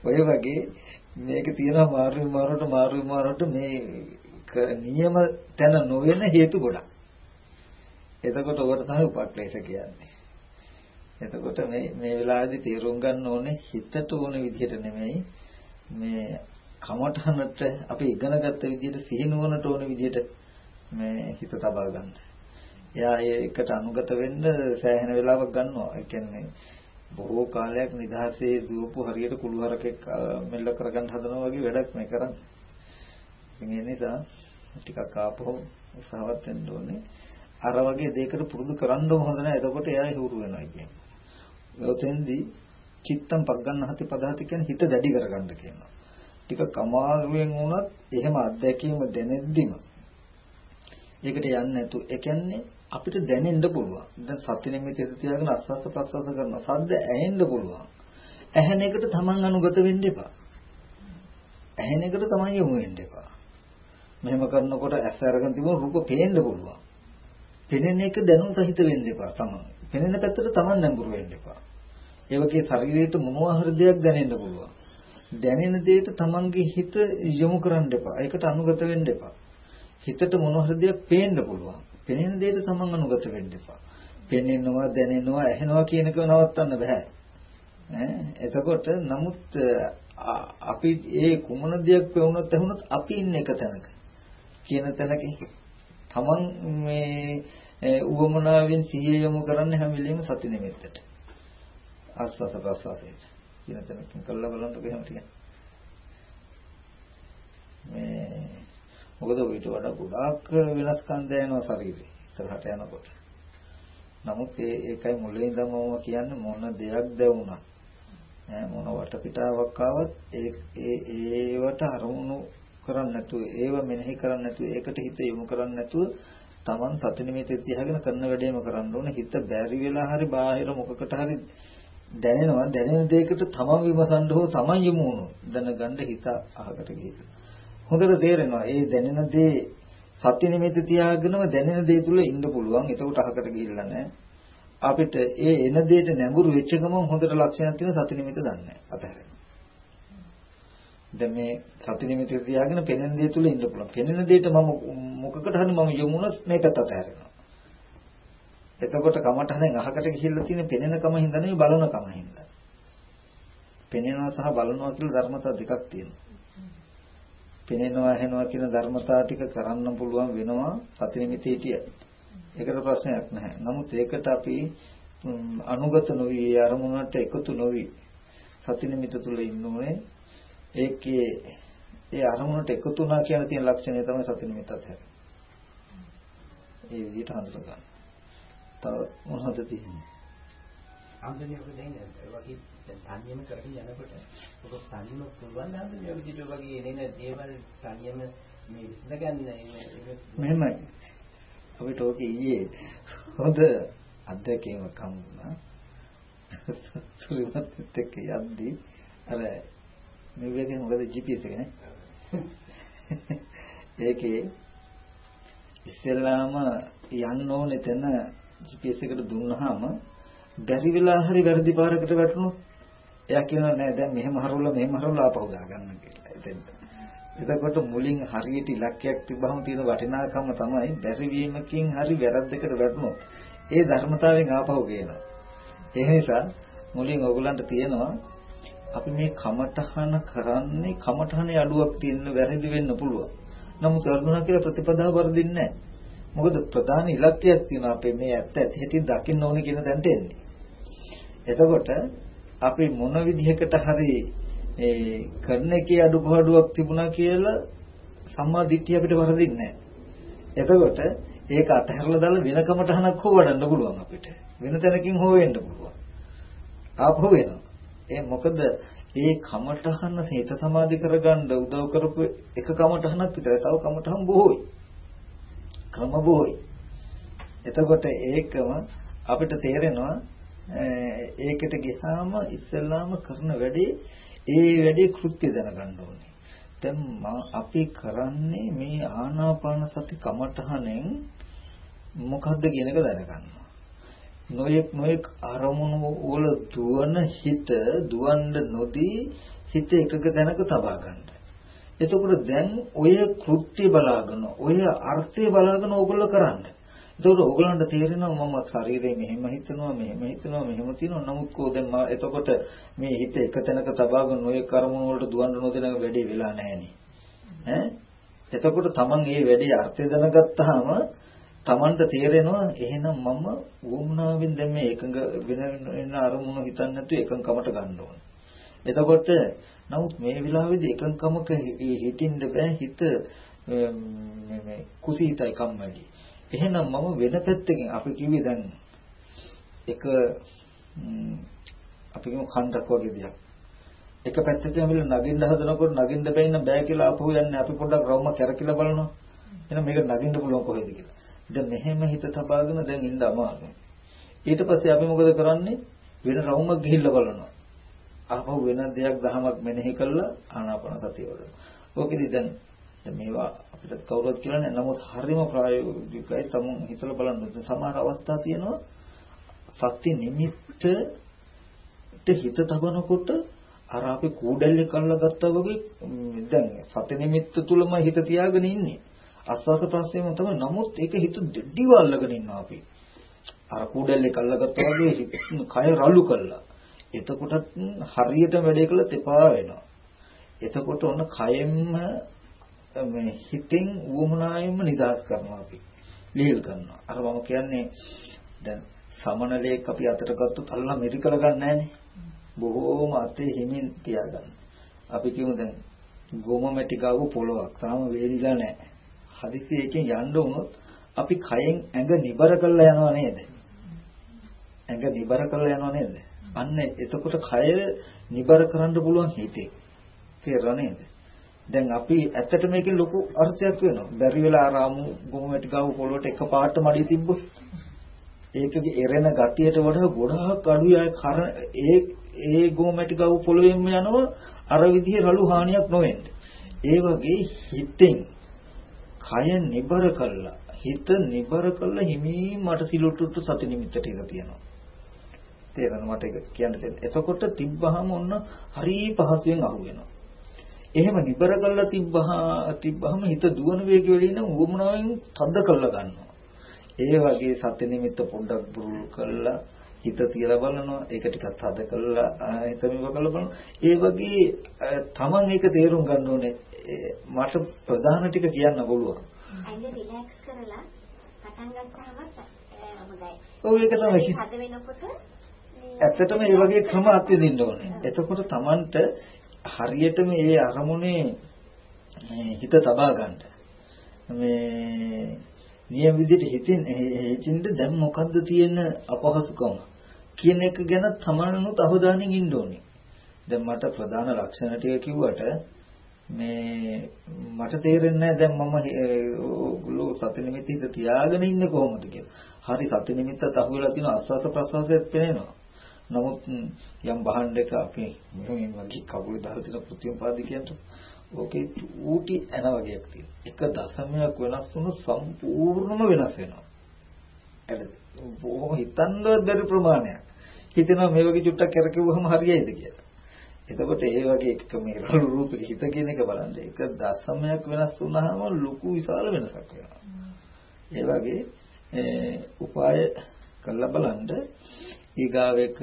ඔය වගේ මේක තියෙනවා මාරු මාරුට මාරු මාරුට මේ නියම තැන නොවන හේතු ගොඩක්. එතකොට ඔකට තමයි උපක්ලේශ කියන්නේ. එතකොට මේ මේ වෙලාවේදී තේරුම් ගන්න ඕනේ හිතට ඕන විදිහට නෙමෙයි මේ කමඨහනට අපි ඉගෙනගත්ත විදිහට සිහිනුවනට ඕන විදිහට මේ හිත තබා ගන්න. එයා ඒකට අනුගත වෙන්න සෑහෙන වෙලාවක් ගන්නවා. ඒ කියන්නේ බොහෝ කාලයක් නිදහසේ දුවපු හරියට කුළු හරකෙක් මෙල්ල කරගන්න හදනවා වගේ වැඩක් මේ කරන්නේ. ඒ නිසා ටිකක් ආපහු උත්සාහවත් වෙන්න ඕනේ. අර වගේ දෙයකට පුරුදු කරන්න හොඳ නැහැ. එතකොට එයා හුරු වෙනවා කියන්නේ. ඔතෙන්දී චිත්තම් පග්ගන්නහති පදාති කියන්නේ හිත දැඩි කරගන්න කියනවා. ටික කමාරුවෙන් වුණත් එහෙම අත්දැකීම දැනෙද්දිම ඒකට යන්නේ නැතු. ඒ කියන්නේ අපිට දැනෙන්න පුළුවන්. දැන් සත්‍ය නිමිති තියාගෙන අස්සස්ස ප්‍රස්සස්ස කරන සද්ද ඇහෙන්න පුළුවන්. ඇහෙන එකට තමන් අනුගත වෙන්න එපා. ඇහෙන එකට තමන් යොමු වෙන්න එපා. මෙහෙම කරනකොට ඇස් අරගෙන තිබුණ රූප පේන්න පුළුවන්. පෙනෙන එක දැනුම් සහිත වෙන්න එපා තමන්. පෙනෙන පැත්තට තමන් නැඹුරු වෙන්න එපා. ඒ වගේ ශරීරයට මොනවා හරි දෙයක් දැනෙන්න පුළුවන්. දැනෙන දෙයට තමන්ගේ හිත යොමු කරන්න එපා. ඒකට අනුගත වෙන්න එපා. හිතට මොනවා හරි දෙයක් පේන්න පුළුවන්. පෙනෙන දෙයට තමන් අනුගත වෙන්න එපා. පෙනෙනවා, දැනෙනවා, ඇහෙනවා කියන එක නවත්තන්න බෑ. ඈ එතකොට නමුත් අපි ඒ කුමන දෙයක් වුණත් ඇහුණොත් අපි ඉන්නේ එක තැනක. කියන තැනක තමන් මේ උවමනාවෙන් සිහිය යොමු කරන්න හැම වෙලෙම සති නිමිත්තට. ආස්වාස ප්‍රසවාසයට. කියන තැනකින් කළා බලන්නකො එහෙම ටික. මේ මොකද ඊට වඩා ගොඩාක් වෙනස්කම් දැනෙනවා ශරීරේ ඉස්සරහට යනකොට. නමුත් ඒ ඒකයි මුලින් ඉඳන්ම කියන්නේ මොන දෙයක් දැවුණා. මොන වටපිටාවක් ආවත් ඒ ඒවට අරමුණු කරන්නේ නැතුව ඒව මෙනෙහි කරන්නේ නැතුව ඒකට හිත යොමු කරන්නේ නැතුව Taman සති නිමිති තියාගෙන කරන වැඩේම කරන්න ඕනේ හිත බැරි වෙලා හරි බාහිර මොකකට හරි දැනෙනවා දැනෙන දෙයකට තමන් විමසන්න හෝ තමන් යමු වුණොත් දැනගන්න හිත අහකට ගිහින් හොඳට තේරෙනවා. ඒ දැනෙන දේ සත්‍ය නිමිති තියාගෙනම දැනෙන දේ තුල ඉන්න පුළුවන්. එතකොට අහකට ගිහිල්ලා නැහැ. අපිට ඒ එන දෙයට නැඹුරු වෙච්ච ගමන් හොඳට ලක්ෂණයක් තියෙන සති නිමිති දන්නේ නැහැ. අතහැරෙනවා දැන් මේ සති නිමිති තියාගෙන පෙනෙන දේ තුල ඉන්න පුළුවන්. පෙනෙන දෙයට මම මොකකට හරි මම යමුනොත් මේ පැත්ත අතහැරෙනවා. එතකොට කමටහනෙන් අහකට ගිහිල්ලා තියෙන පෙනෙන කම හින්දා නෙවෙයි බලන කම හින්දා. පෙනෙනවා සහ බලනවා කියලා ධර්මතා දෙකක් තියෙනවා. පෙනෙනවා ඇහෙනවා කියන ධර්මතා ටික කරන්න පුළුවන් වෙනවා සති නිමිති හිටිය. ඒකට ප්‍රශ්නයක් නැහැ. නමුත් ඒකට අපි අනුගත නොවි අරමුණට එකතු නොවි සති නිමිති තුල ඉන්න ඕනේ. ඒකේ ඒ අරමුණට එකතු වුණා කියන තියෙන ලක්ෂණය තමයි සති නිමිත්තත් හැරෙන්නේ. ඒ විදිහට හඳුනා ගන්න. තව මොනවද තියෙන්නේ? අම්දනේ ඔබ දැන් වගේ දැන් තනියම කරගෙන යනකොට ඔබ තනියම පුළුවන් නේද මේ විදිහට වගේ එන දේවල් තනියම මේ විසඳගන්න මෙහෙමයි. අපිට ඕක ඊයේ හොඳ අත්දැකීමක් හම්බුණා. සුලිමත් එක්ක යද්දී අර මේ වගේ මොකද GPS එක නේ? ඒකේ ඉස්සෙල්ලාම යන්න ඕනේ තැන GPS එකට දුන්නාම බැරි වෙලා හරි වැරදි පාරකට වැටුණොත් එයා කියනවා නෑ දැන් මෙහෙම හරවලා මෙහෙම හරවලා ආපහු දාගන්න කියලා. එතෙන්ට. එතකොට මුලින් හරියට ඉලක්කයක් තිබ්බහම තියෙන වටිනාකම තමයි බැරි වීමකින් හරි වැරද්දකට වැටුණොත් ඒ ධර්මතාවයෙන් ආපහු ගේනවා. ඒ නිසා මුලින් ඕගලන්ට තියෙනවා අපි මේ කමඨහන කරන්නේ කමඨහනේ අඩුවක් තියෙන වැරදි වෙන්න පුළුවන්. නමුත් වර්ධනා කියලා ප්‍රතිපදාව වර්ධින්නේ නැහැ. මොකද ප්‍රධාන ඉලක්කයක් තියෙනවා අපේ මේ ඇත්ත ඇති හැටි දකින්න ඕනේ කියන තැනට එන්නේ. එතකොට අපි මොන විදිහකට හරි ඒ කරන එකේ අඩුපාඩුවක් තිබුණා කියලා සම්මා දිට්ඨිය අපිට වරදින්නේ එතකොට ඒක අතහැරලා දාලා වෙන කමටහනක් හො වඩන්න පුළුවන් අපිට. වෙන තැනකින් හො වෙන්න පුළුවන්. ආපහු වෙනවා. ඒ මොකද ඒ කමටහන හිත සමාධි කරගන්න උදව් කරපු එක කමටහනක් විතරයි. තව කමටහන් බොහෝයි. ක්‍රම බොහෝයි. එතකොට ඒකම අපිට තේරෙනවා ඒකට ගියාම ඉස්සෙල්ලාම කරන වැඩේ ඒ වැඩේ කෘත්‍ය දැනගන්න ඕනේ. දැන් අපි කරන්නේ මේ ආනාපාන සති කමඨහනෙන් මොකද්ද කියන එක දැනගන්නවා. නොයෙක් නොයෙක් අරමුණු වල දුවන හිත දුවන්න නොදී හිත එකක තැනක තබා ගන්න. එතකොට දැන් ඔය කෘත්‍ය බලාගෙන ඔය අර්ථය බලාගෙන ඕගොල්ලෝ කරන්නේ. එතකොට ඕගලන්ට තේරෙනවා මම ශරීරේ මෙහෙම හිතනවා මෙහෙම හිතනවා මෙහෙම තියෙනවා නමුත් කෝ දැන් මම එතකොට මේ හිත එක තැනක තබාගෙන ඔය කර්මන වලට දුවන්න නොදෙන වැඩේ වෙලා නැහෙනේ. ඈ එතකොට Taman මේ වැඩේ අර්ථය දැනගත්තාම Tamanට තේරෙනවා එහෙනම් මම වුණාවෙන් දැන් මේ එකඟ වෙන වෙන අරමුණු හිතන්නේ නැතුව එකඟකමට ගන්න ඕනේ. එතකොට නමුත් මේ වෙලාවේදී එකඟකමක හිටින්න බෑ හිත මේ කුසීතයි කම්මැලි. එහෙනම් මම වෙන පැත්තකින් අපි කිව්වේ දැන් එක අපි කියමු කන්දක් වගේ දෙයක්. එක පැත්තකින් අපි නගින්න හදනකොට නගින්න බැයින බෑ කියලා අපහු යන්නේ අපි පොඩ්ඩක් රවුම කැරකිලා බලනවා. එහෙනම් මේක නගින්න පුළුවන් කොහෙද කියලා. දැන් මෙහෙම හිත තබාගෙන දැන් ඉන්න අමාරුයි. ඊට පස්සේ අපි මොකද කරන්නේ? වෙන රවුමක් ගිහිල්ලා බලනවා. ආපහු වෙන දෙයක් දහමක් මෙනෙහි කළා ආනාපාන සතිය වඩනවා. ඕකෙදි දැන් මේවා අපිට කවුරුත් කියන්නේ නමුත් හරිම ප්‍රායෝගිකයි. තමුන් හිතලා බලන්න. සමහර අවස්ථා තියෙනවා සත්‍ය නිමිත්තට හිත තබනකොට අර අපි කූඩැල්ලේ කල්ලා ගත්තා වගේ දැන් සත්‍ය නිමිත්ත තුලම හිත තියාගෙන ඉන්නේ. අස්වාස ප්‍රශ්නයම තමයි. නමුත් ඒක හිත දෙඩිව අල්ලගෙන ඉන්නවා අපි. අර කූඩැල්ලේ කල්ලා ගත්තා වගේ කය රළු කළා එතකොටත් හරියට වැඩේ කළත් එපා වෙනවා. එතකොට ඔන්න කයෙන්ම මේ හිතෙන් උවමනායෙන්ම නිදහස් කරනවා අපි. ලිහිල් කරනවා. අර මම කියන්නේ දැන් සමනලයක් අපි අතට ගත්තොත් අල්ලා මෙරිකල ගන්නෑනේ. බොහෝම අතේ හිමින් තියාගන්න. අපි කියමු දැන් ගොම මැටි ගාව පොළොවක් තාම වේදිලා නැහැ. හදිසි එකෙන් යන්න වුණොත් අපි කයෙන් ඇඟ නිබර කරලා යනවා නේද? ඇඟ නිබර කරලා යනවා නේද? අන්න එතකොට කය නිබර කරන්න පුළුවන් හිතේ. තේරෙනව නේද? දැන් අපි ඇත්තට මේකෙන් ලොකු අර්ථයක් වෙනවා. බැරි වෙලා ආරාමු ගොමෙටි ගාව පොළොවට එකපාරට මඩිය තිබ්බොත් ඒකගේ එරෙන ගතියට වඩා ගොඩාක් අඩුයි අය කර ඒ ඒ ගොමෙටි ගාව පොළොවෙන්ම යනවා අර විදිහේ රළු හානියක් නොවෙන්නේ. ඒ වගේ හිතෙන් කය නිබර කළා හිත නිබර කළා හිමී මට සිලුටුට්ටු සති නිමිත්තට ඉඳ තියෙනවා. තේරෙනවද මට ඒක කියන්න දෙන්න. එතකොට තිබ්බහම ඔන්න හරි පහසුවෙන් අහු වෙනවා. එහෙම නිබර කරලා තිබ්බහා තිබ්බහම හිත දුවන වේගය වලින් නම් උවමනාවෙන් තද්ද කරලා ගන්නවා. ඒ වගේ සත්‍ය නිමිත්ත පොඩ්ඩක් බුරුල් කරලා හිත තියලා බලනවා. ඒක ටිකක් තද කරලා හිත මෙව කරලා බලනවා. ඒ වගේ Taman ඒක තේරුම් ගන්න ඕනේ. මට ප්‍රධාන ටික කියන්න පුළුවන්. අයිය රිලැක්ස් කරලා පටන් ගත්තාම හොඳයි. ඔව් ඒක තමයි. හද වෙනකොට ඇත්තටම මේ වගේ ක්‍රම අත්විඳින්න ඕනේ. එතකොට Tamanට හරියටම මේ අරමුණේ හිත තබා ගන්න. මේ නියම විදිහට හිතින් හිතින්ද දැන් මොකද්ද තියෙන අපහසුකම කියන එක ගැන තමනුත් අවධානයෙන් ඉන්න ඕනේ. දැන් මට ප්‍රධාන ලක්ෂණ ටික කිව්වට මේ මට තේරෙන්නේ නැහැ දැන් මම ඔගොල්ලෝ සති නිමිති හිත තියාගෙන ඉන්නේ කොහොමද කියලා. හරි සති නිමිත්තත් අහුවෙලා තියෙන ආස්වාස ප්‍රසවාසයත් පේනවා. නමුත් යම් බහණ්ඩක අපි මෙහෙම වගේ කකුලේ දාලා තියෙන ප්‍රතිපාදි කියන්ට ඕකේ ඌටි එන වගේක් තියෙනවා. එක දශමයක් වෙනස් වුණොත් සම්පූර්ණම වෙනස් වෙනවා. එද බොහොම හිතන්නවත් බැරි ප්‍රමාණයක්. හිතෙනවා මේ වගේ චුට්ටක් කරකියුවම හරියයිද කියලා. එතකොට ඒ වගේ එක මේ රළු රූපෙක හිත කියන එක බලන්න. එක දශමයක් වෙනස් වුණාම ලොකු විශාල වෙනසක් වෙනවා. ඒ වගේ උපාය කළා බලන්න ඊගාව එක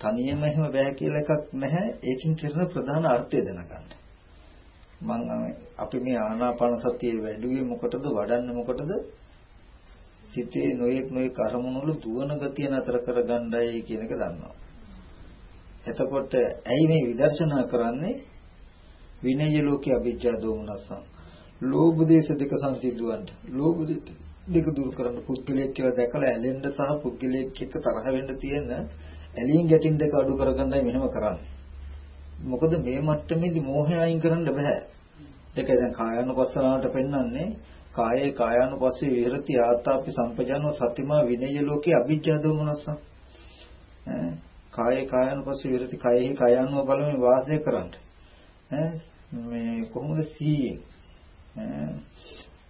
තනියම එහෙම බෑ කියලා එකක් නැහැ. ඒකින් කරන ප්‍රධාන අර්ථය දැනගන්න. මම අපි මේ ආනාපාන සතිය වැඩුවේ මොකටද වඩන්නේ මොකටද? සිතේ නොයෙක් නොයෙක් අරමුණු වල දුවන ගතිය නතර කරගන්නයි කියන එක දන්නවා. එතකොට ඇයි මේ විදර්ශනා කරන්නේ? විනය ලෝකයේ අවිජ්ජා දෝමනසං. ලෝභ දේශ දෙක සංසිද්ධවන්ට. ලෝභ දෙක දුරු කරන පුද්ගලයෙක් කියලා දැකලා ඇලෙන්න සහ පුද්ගලයෙක් එක්ක තරහ වෙන්න තියෙන ඇලීම් ගැටීම් දෙක අඩු කරගන්නයි මෙහෙම කරන්නේ. මොකද මේ මට්ටමේදී මෝහය අයින් කරන්න බෑ. ඒක දැන් කායानुපස්සනාවට පෙන්වන්නේ කායේ කායानुපස්සී විහෙරති ආතාපි සම්පජානෝ සතිමා විනය ලෝකේ අභිජ්ජා දෝමනස්ස. කායේ කායानुපස්සී විහෙරති කායෙහි කායानुව බලමින් වාසය කරන්න. මේ කොහොමද සීයේ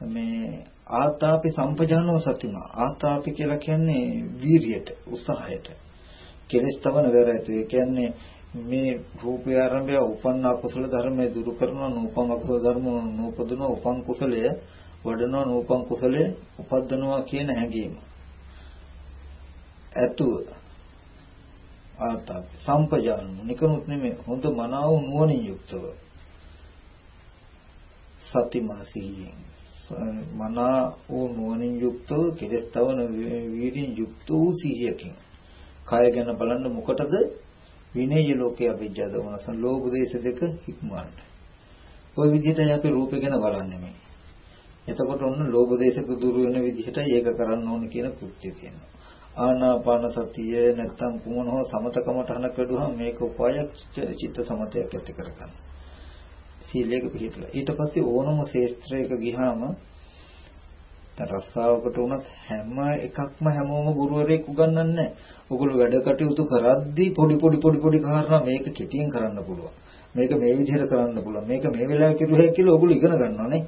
මේ ආතාපි සම්පජානෝ සතිමා ආතාපි කියලා කියන්නේ වීරියට උත්සාහයට කෙලස් තවන වැරැතු ඒ කියන්නේ මේ රූපය ආරම්භය උපන්න අකුසල ධර්මයේ දුරු කරනවා නූපන් අකුසල ධර්ම නූපදන උපන් කුසලය වඩනවා නූපන් කුසලය උපද්දනවා කියන හැඟීම. ඇතුව ආතාපි සම්පජානෝ නිකනුත් නෙමෙයි හොඳ මනාව නුවණින් යුක්තව. සතිමාසීයෙන් මනා වූ නුවණින් යුක්තව කෙලස් තවන වීර්යෙන් යුක්ත වූ සිහියකින් කය ගැන බලන්න මොකටද විනය ලෝකයේ අභිජ්ජා දමනසන් ලෝභ දේශ දෙක හික්මවන්න. ওই විදිහටයි අපි රූපය ගැන බලන්නේ මේ. එතකොට ඔන්න ලෝභ දේශක දුරු වෙන විදිහටයි ඒක කරන්න ඕන කියන කෘත්‍යය තියෙනවා. ආනාපාන සතිය නැත්තම් කුමන හෝ සමතකමට හනක් වැඩුවම මේක උපායක් චිත්ත සමතයක් ඇති කරගන්න. සීලයක පිළිපදලා. ඊට පස්සේ ඕනම ශේස්ත්‍රයක ගියාම දැන් රස්සාවකට වුණත් හැම එකක්ම හැමෝම ගුරුවරයෙක් උගන්වන්නේ නැහැ. ඔගොල්ලෝ වැඩ කටයුතු කරද්දී පොඩි පොඩි පොඩි පොඩි කාරණා මේක කෙටියෙන් කරන්න පුළුවන්. මේක මේ විදිහට කරන්න පුළුවන්. මේක මේ වෙලාවේ කිරුවේ කියලා ඔගොල්ලෝ ඉගෙන ගන්නවානේ.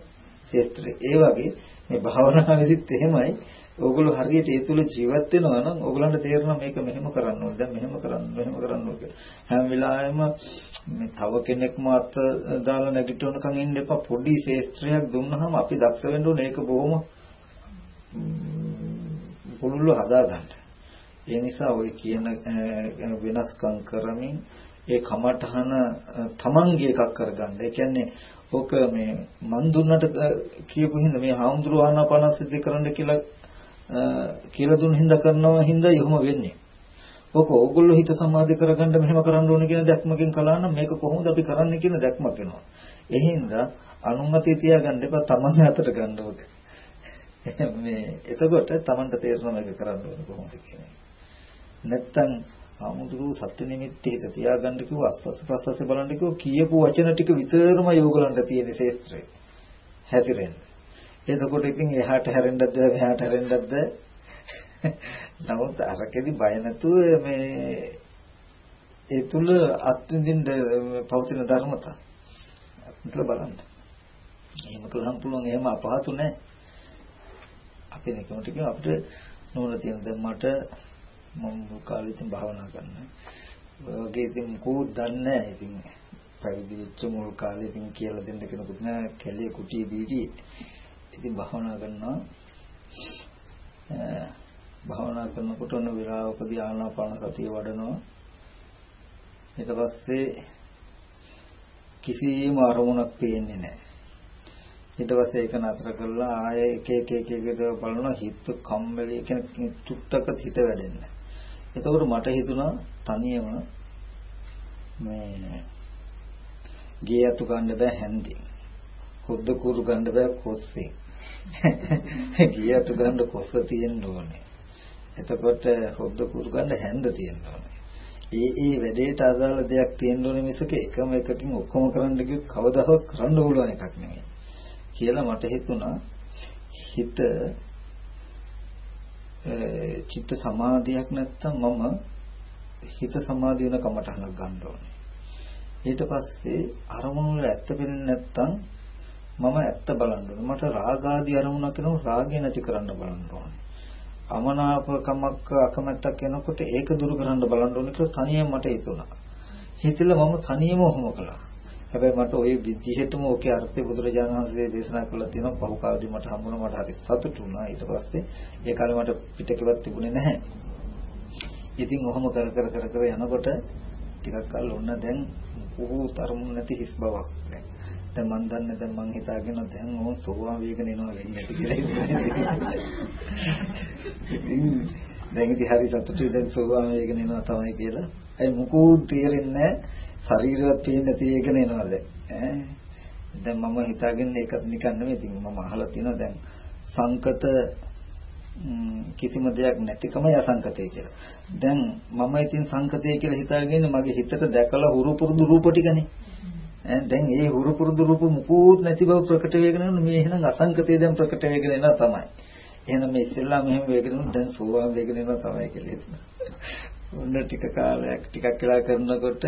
ශේස්ත්‍රය. ඒ වගේ මේ භාවනාවේදීත් එහෙමයි. ඕගොල්ලෝ හරියට ඒ තුල ජීවත් වෙනවා නම් ඕගොල්ලන්ට තේරෙනවා මේක මෙහෙම කරන්න ඕනේ. දැන් මෙහෙම කරන්න මෙහෙම කරන්න ඕනේ. හැම වෙලාවෙම මේ තව කෙනෙක්ම අත දාලා නැගිටිනකන් ඉන්න එපා. පොඩි ශේස්ත්‍රයක් දුන්නාම අපි දක්ෂ වෙන්න ඕනේ. ඒක බොහොම පුළුල්ව හදාගන්න. ඒ නිසා ওই කියන වෙනස්කම් කරමින් ඒ කමඨහන තමන්ගේ එකක් කරගන්න. ඒ කියන්නේ ඕක මේ මන් දුන්නට කියපු හින්දා මේ හාමුදුරුවෝ ආනාපානසති කරන්න කියලා කියලා දුන්න හින්දා කරනවා හින්දා යොම වෙන්නේ. ඕක ඕගොල්ලෝ හිත සමාධි කරගන්න මෙහෙම කරන්න ඕනේ කියන දැක්මකින් කළා නම් මේක කොහොමද අපි කරන්නේ කියන දැක්මක් එනවා. ඒ හින්දා අනුමැතිය තියාගන්න එපා තමන් අතට ගන්න ඕනේ. මේ එතකොට තමන්ට තේරෙනවා මේක කරන්න ඕනේ කොහොමද කියන එක. නැත්තම් ආමුදුරු සත්‍ය නිමිත්ත හිත තියාගන්න කිව්ව අස්වස් ප්‍රසස්ස බලන්න කිව්ව කියපු වචන ටික විතරම යෝගලන්ට තියෙන ශේස්ත්‍රය. හැතිරෙන්න. එතකොට ඉතින් එහාට හැරෙන්නද මෙහාට හැරෙන්නද නමුත් අරකෙදි බය නැතුව මේ ඒ තුල අත්විඳින්න පවතින ධර්මතා අත්විඳ බලන්න. එහෙම කළාම පුළුවන් එහෙම අපහසු නෑ. අපි නිකමට කියමු අපිට නෝන තියෙන දැන් මට මම කාලේ ඉතින් භාවනා කරනවා. ඔයගේ ඉතින් මොකෝ දන්නේ නැහැ. ඉතින් පැවිදි වෙච්ච මුල් කාලේ ඉතින් කියලා දෙන්න කෙනෙකුත් නැහැ. කැලේ කුටිය බීටි. ඉතින් භාවනා කරනවා. භාවනා කරනකොට ඔන්න විරාවකදී ආනාපාන සතිය වඩනවා. ඊට පස්සේ කිසිම අරමුණක් පේන්නේ නැහැ. ඊට පස්සේ ඒක නතර කරලා ආයෙ එක එක එක එක දේවල් බලනවා හිත කම්මැලි කියන චුට්ටක හිත වැඩෙන්නේ. එතකොට මට හිතුණා තනියම මේ ගේ අතු ගන්න බෑ හැන්දෙන්. කොද්ද කුරු ගන්න බෑ කොස්සේ. ගේ අතු ගන්න කොස්ස තියෙන්න ඕනේ. එතකොට හොද්ද කුරු ගන්න හැන්ද තියෙන්න ඕනේ. ඒ ඒ වැඩේට අදාළ දෙයක් තියෙන්න ඕනේ මිසක එකම එකකින් ඔක්කොම කරන්න කිව්වොත් කවදාවත් කරන්න පුළුවන් එකක් නෙමෙයි. කියලා මට හිතුණා හිත චිත්ත සමාධියක් නැත්තම් මම හිත සමාධිය වෙන කමටහනක් ගන්න ඕනේ. ඊට පස්සේ අරමුණු වල ඇත්ත පෙනෙන්නේ නැත්තම් මම ඇත්ත බලන්න ඕනේ. මට රාගාදී අරමුණක් එනවා රාගය නැති කරන්න බලන්න ඕනේ. අමනාපකමක් අකමැත්තක් එනකොට ඒක දුරු කරන්න බලන්න ඕනේ කියලා තනියම මට හිතුණා. හිතලා මම තනියම ඔහොම කළා. හැබැයි මට ওই විදිහටම ඕකේ අර්ථය බුදුරජාණන් වහන්සේ දේශනා කළා තියෙනවා. පහු කාලෙදි මට හම්බුණා මට හරි සතුටු වුණා. ඊට පස්සේ ඒ කාලේ මට පිටකෙවත් තිබුණේ නැහැ. ඉතින් ඔහොම කර කර කර කර යනකොට ටිකක් කල් ඔන්න දැන් උහු තරමුණ නැති හිස් බවක්. දැන් දැන් මන් දන්නේ දැන් මං හිතාගෙන දැන් ඕන් සෝවාන් වේගන එනවා වෙන්නේ නැති කියලා ඉතින් දැන් ඉතින් හරි සතුටුයි. දැන් සෝවාන් වේගන එනවා තමයි කියලා. ඒ මුකුත් තේරෙන්නේ නැහැ. ශරීරවත් පේන්නේ නැති එක නේනවද ඈ දැන් මම හිතාගෙන ඒක නිකන් නෙමෙයි ඉතින් මම අහලා තියෙනවා දැන් සංකත කිසිම දෙයක් නැතිකමයි අසංකතය කියලා. දැන් මම ඉතින් සංකතය කියලා හිතාගෙන මගේ හිතට දැකලා හුරු පුරුදු රූප ටිකනේ. ඈ දැන් ඒ හුරු පුරුදු රූප මුකුත් නැති බව ප්‍රකට වෙගෙන යන මේ එහෙනම් අසංකතය දැන් ප්‍රකට වෙගෙන එනවා තමයි. එහෙනම් මේ ඉස්සෙල්ලා මෙහෙම වෙගෙන දැන් සෝවාන් වෙගෙන එනවා තමයි කියලා හිතනවා. ඔන්න ටික කාලයක් ටිකක් වෙලා කරනකොට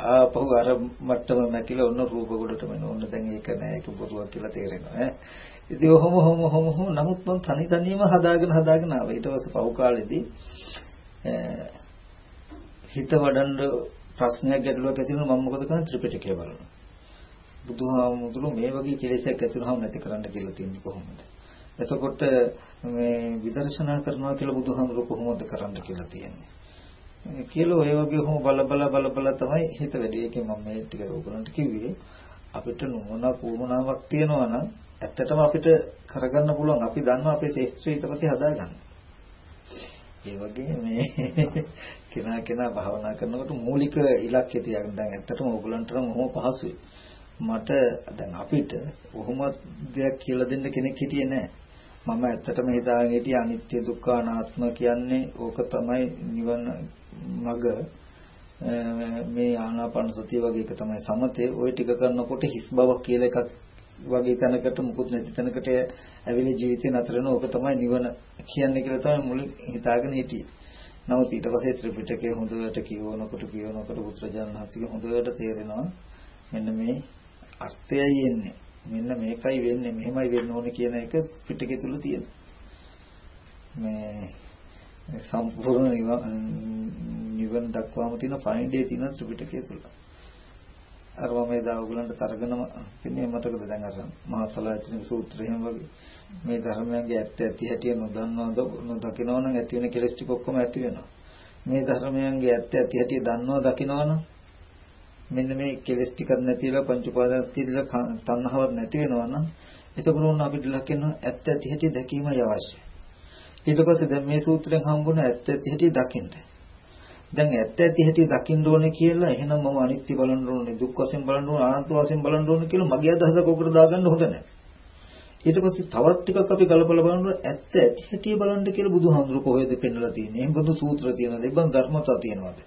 ආපහු අර මට්ටම නැකිලා ඔන්න රූප කොටටම එන ඔන්න දැන් ඒක නෑ ඒක බොරුවක් කියලා තේරෙනවා ඈ. ඉතින් ඔහොම ඔහොම ඔහොම ඔහොම නමුත් මම තනි තනියම හදාගෙන හදාගෙන ආවා. ඊට පස්සේ පහු කාලෙදී හිත වඩන්න ප්‍රශ්නයක් ගැටලුවක් ඇති වුණා මම මොකද කරන්නේ? ත්‍රිපිටකය බලනවා. බුදුහාමුදුරු මේ වගේ කෙලෙසයක් ඇති වුණාම නැති කරන්න කියලා තියෙන්නේ කොහොමද? එතකොට මේ විදර්ශනා කරනවා කියලා බුදුහාමුදුරු කොහොමද කරන්න කියලා තියෙන්නේ? කියලා ඔය වගේ කොහොම බල බල බල බල තමයි හිත වැඩි. ඒකෙන් මම මේ ටික ඔයගොල්ලන්ට කිව්වේ අපිට නුවණ පුමනාවක් තියෙනවා නම් ඇත්තටම අපිට කරගන්න පුළුවන්. අපි දන්නවා අපේ ශේෂ්ත්‍රය ඊට පස්සේ හදාගන්න. ඒ වගේ මේ කෙනා කෙනා භාවනා කරනකොට මූලික ඉලක්කය තියාගන්න. දැන් ඇත්තටම ඕගොල්ලන්ට නම් ඔහොම පහසුයි. මට දැන් අපිට ඔහොම දෙයක් කියලා දෙන්න කෙනෙක් හිටියේ නැහැ. මම ඇත්තටම හිතාගෙන හිටියේ අනිත්‍ය දුක්ඛ අනාත්ම කියන්නේ ඕක තමයි නිවන මග මේ ආනාපාන සතිය වගේ එක තමයි සමතේ ওই ටික කරනකොට හිස් බවක් කියලා එකක් වගේ තැනකට මුකුත් නැති තැනකට ඇවිල්ලා ජීවිතේ නතර වෙන ඕක තමයි නිවන කියන්නේ කියලා තමයි මුලින් හිතාගෙන හිටියේ. නමුත් ඊට පස්සේ ත්‍රිපිටකය හොඳට කියවනකොට කියවනකොට පුත්‍රජානක හසික හොඳට තේරෙනවා මෙන්න මේ අර්ථයයි එන්නේ. මෙන්න මේකයි වෙන්නේ මෙහෙමයි වෙන්න ඕනේ කියන එක පිටකේ තුල තියෙනවා. මේ සම්පූර්ණ නිවන දක්වාම තියෙන ෆයින්ඩේ තියෙන ත්‍රිපිටකය තුල. අර මම එදා ඔයගලන්ට තරගෙනම කියන්නේ මතකද දැන් අර මහසලාචන සූත්‍රයෙන් වගේ මේ ධර්මයන්ගේ ඇත්ත ඇති හැටි නොදන්නවද නොදකිනවනම් ඇති වෙන කෙලස් ටික ඔක්කොම ඇති වෙනවා. මේ ධර්මයන්ගේ ඇත්ත ඇති හැටි දන්නව දකිනවනම් මෙන්න මේ කෙලස් ටිකක් නැතිලා පංච උපාදාන තියලා තණ්හාවක් නැති වෙනවනම් එතකොට උන් අපිට ලක්කෙන ඇත්ත ඇති හැටි දැකීමයි අවශ්‍යයි. ඊට පස්සේ දැන් මේ සූත්‍රයෙන් හම්බුන ඇත්ත ඇති හැටි දකින්න. දැන් ඇත්ත ඇති හැටි දකින්න ඕනේ කියලා එහෙනම් මම අනිත්‍ය බලන්න ඕනේ දුක් වශයෙන් බලන්න ඕනේ අනාත්ම වශයෙන් බලන්න ඕනේ කියලා මගේ අදහසක් ඔකට දාගන්න හොඳ නැහැ. ඊට පස්සේ තවත් ටිකක් අපි ගලපලා බලනවා ඇත්ත ඇති හැටි බලන්න කියලා බුදුහාමුදුරු කොහෙද පෙන්වලා තියෙන්නේ. එහෙනම් බුදු සූත්‍ර තියෙනවද? ඉබ්බන් ධර්මතා තියෙනවද?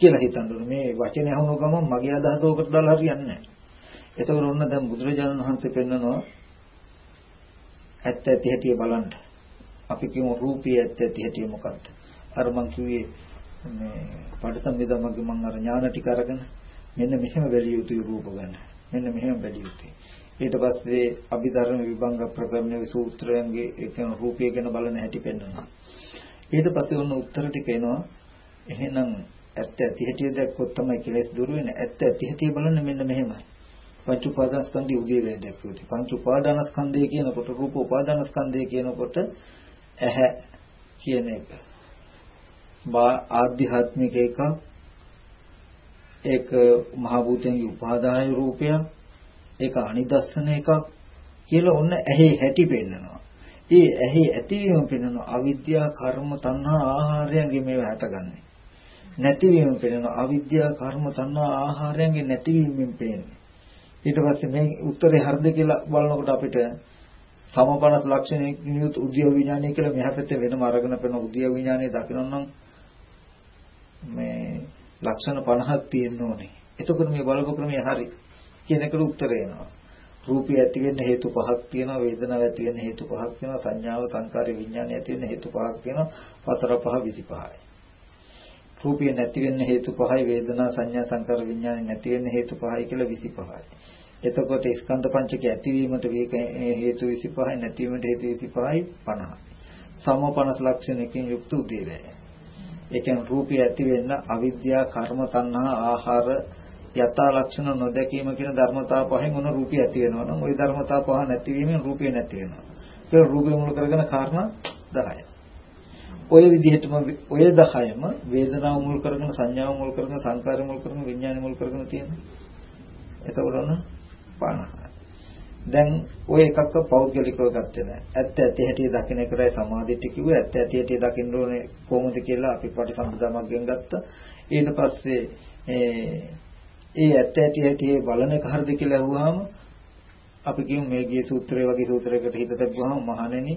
කියලා හිතන්න ඕනේ. මේ වචනේ අහුන ගමන් මගේ අදහස ඔකට දාලා හරියන්නේ නැහැ. එතකොට ඔන්න දැන් බුදුරජාණන් වහන්සේ පෙන්නනවා ඇත්ත ඇති හැටි බලන්න. අපි කියමු රූපී ඇත්ත ඇති හැටි මොකක්ද? අර මං කිව්වේ මේ පටිසම්භිදමගේ මම අර ඥාන ටික අරගෙන මෙන්න මෙහෙම බැලිය යුතුයි රූප ගන්න. මෙන්න මෙහෙම බැලිය යුතුයි. ඊට පස්සේ අභිධර්ම විභංග ප්‍රකරණයේ සූත්‍රයන්ගේ ඒ කියන රූපය ගැන බලන හැටි පෙන්වනවා. ඊට පස්සේ ඔන්න උත්තර ටික එනවා. එහෙනම් ඇත්ත ඇති හැටි දැක්කොත් තමයි කෙලෙස් දුර වෙන්නේ. ඇත්ත ඇති හැටි බලන්න මෙන්න මෙහෙමයි. පංච උපාදානස්කන්ධය උදේ වේ දැක්කොත්. පංච උපාදානස්කන්ධය කියනකොට රූප උපාදානස්කන්ධය කියනකොට ඇහැ කියන එක. ආධ්‍යාත්මික එකක් ඒක මහ භූතයන්ගේ උපාදාය රූපය ඒක අනිදස්සන එකක් කියලා ඔන්න ඇහි හැටි පෙන්නනවා. ඒ ඇහි ඇතිවීම පෙන්නනවා අවිද්‍යාව කර්ම තණ්හා ආහාරයන්ගේ මේවා හැටගන්නේ. නැතිවීම පෙන්නනවා අවිද්‍යාව කර්ම තණ්හා ආහාරයන්ගේ නැතිවීමෙන් පේන්නේ. ඊට පස්සේ මේ උත්තරේ හරිද කියලා බලනකොට අපිට සමපනස් ලක්ෂණයේ නියුත් උද්‍යව විඥානය කියලා මෙහා පැත්තේ වෙනම අරගෙන පෙන උද්‍යව විඥානය දකිනොනම් මේ ලක්ෂණ 50ක් තියෙන්න ඕනේ. එතකොට මේ බලපු ක්‍රමය හරි කියන එකට උත්තරය එනවා. රූපය ඇති වෙන්න හේතු පහක් තියෙනවා, වේදනාව ඇති වෙන්න හේතු පහක් තියෙනවා, සංඥාව, සංකාර, විඥානය ඇති වෙන්න හේතු පහක් තියෙනවා, පසර පහ 25යි. රූපය නැති වෙන්න හේතු පහයි, වේදනා, සංඥා, සංකාර, විඥානය නැති වෙන්න හේතු පහයි කියලා 25යි. එතකොට ස්කන්ධ පංචක ඇතිවීමට හේතු 25යි, නැතිවීමට හේතු 25යි 50යි. සම 50 ලක්ෂණකින් යුක්ත උදේවැය. ඒ කියන්නේ රූපය ඇති වෙන්න අවිද්‍යා කර්ම තණ්හා ආහාර යථා ලක්ෂණ නොදැකීම කියන ධර්මතා පහෙන් උන රූපය ඇති වෙනවා නම් ওই ධර්මතා පහ නැතිවීමෙන් රූපය නැති වෙනවා. ඒක රූපය මුල කරගෙන කාරණා 10යි. ඔය විදිහටම ඔය 10ම වේදනාව මුල් කරගෙන සංඥාව මුල් කරගෙන සංකාරය මුල් කරගෙන විඥානය මුල් කරගෙන තියෙනවා. එතකොට ඔන්න 50. දැන් ওই එකක්ක පෞද්ගලිකව ගත්තේ නැහැ. ඇත්ත ඇති හැටි දකින්න එකටයි සමාධිත්‍ය කිව්වේ. ඇත්ත ඇති හැටි දකින්න ඕනේ කොහොමද කියලා අපි පටිසම්පදාමග්ගෙන් ගත්තා. ඊට පස්සේ ඒ ඇත්ත ඇති හැටි බලන එක හරිද කියලා අහුවාම අපි කියමු මේ ගිය සූත්‍රය වගේ සූත්‍රයකට හිත තබුවාම මහණෙනි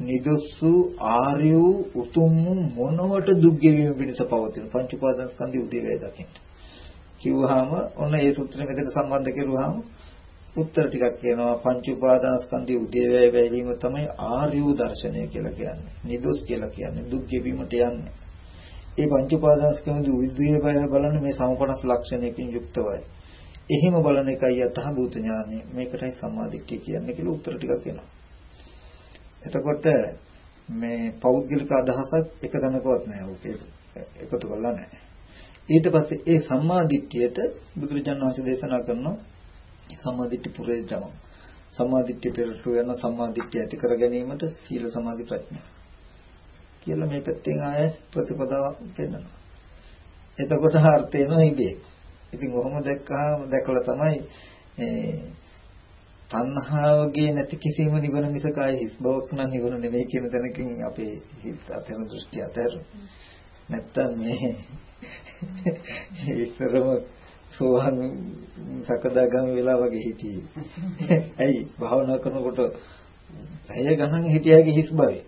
නිදුස්සු ආර්ය වූ උතුම් මොනවට දුක් ගෙවීම පිණිස පවතින පංච උපාදානස්කන්ධය උදේවැය දකින්න. කිව්වහම ඔන්න ඒ සූත්‍රෙ මෙතන සම්බන්ධ කරුවාම උත්තර ටිකක් කියනවා පංච උපාදානස්කන්ධයේ උදේවැය වැයවීම තමයි ආර්ය වූ දර්ශනය කියලා කියන්නේ. නිදොස් කියලා කියන්නේ දුක් ගෙවීමට යන්නේ. ඒ පංච උපාදානස්කන්ධයේ උදේවැය බලන මේ සමපනස් ලක්ෂණයකින් යුක්තවයි. එහෙම බලන එකයි යතහ භූත ඥානය. මේකටයි සම්මාදිට්ඨිය කියන්නේ කියලා උත්තර ටිකක් එනවා. එතකොට මේ පෞද්ගලික අදහසක් එක තැනකවත් නැහැ ඔකේ. එකතු කරලා නැහැ. ඊට පස්සේ ඒ සම්මාදිට්ඨියට බුදුරජාණන් වහන්සේ දේශනා කරනවා සම්මාදිට්ඨි පුරේජම සම්මාදිට්ඨි පෙරට යන සම්මාදිට්ඨිය ඇති කර ගැනීමට සීල සමාධි ප්‍රඥා කියලා මේ පැත්තෙන් ආය ප්‍රතිපදාවක් පෙන්වනවා. එතකොට අර්ථ වෙනවා ඉබේ. ඉතින් කොහොම දැක්කහම දැකලා තමයි තණ්හාවගේ නැති කිසිම නිවන මිසක ආයේ හිස් බවක් නම් නිවන නෙවෙයි කියන තැනකින් අපේ හිත අතන දෘෂ්ටි අතර නැත්තම් මේ ඉස්සරම සෝහන් සකදාගාමි වෙලා වගේ හිටියේ. ඇයි භාවනා කරනකොට ඇය ගණන් හිටියාගේ හිස් බවයි.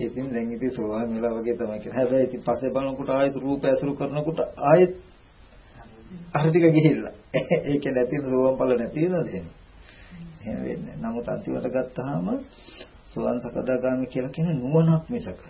ඉතින් දැන් ඉතින් සෝහන් වෙලා වගේ තමයි කියන්නේ. හැබැයි ඉතින් පස්සේ බලනකොට ආයෙත් රූප ඇසුරු කරනකොට ආයෙත් අර ටික ගිහිල්ලා. ඒක නැතිව සෝහන් ඵල නැති වෙනවද එහෙනම්? එහෙම වෙන්නේ. නමුත් අන්තිමට ගත්තාම සෝවන් සකදාගාමි කියලා කියන නුවණක් මිසක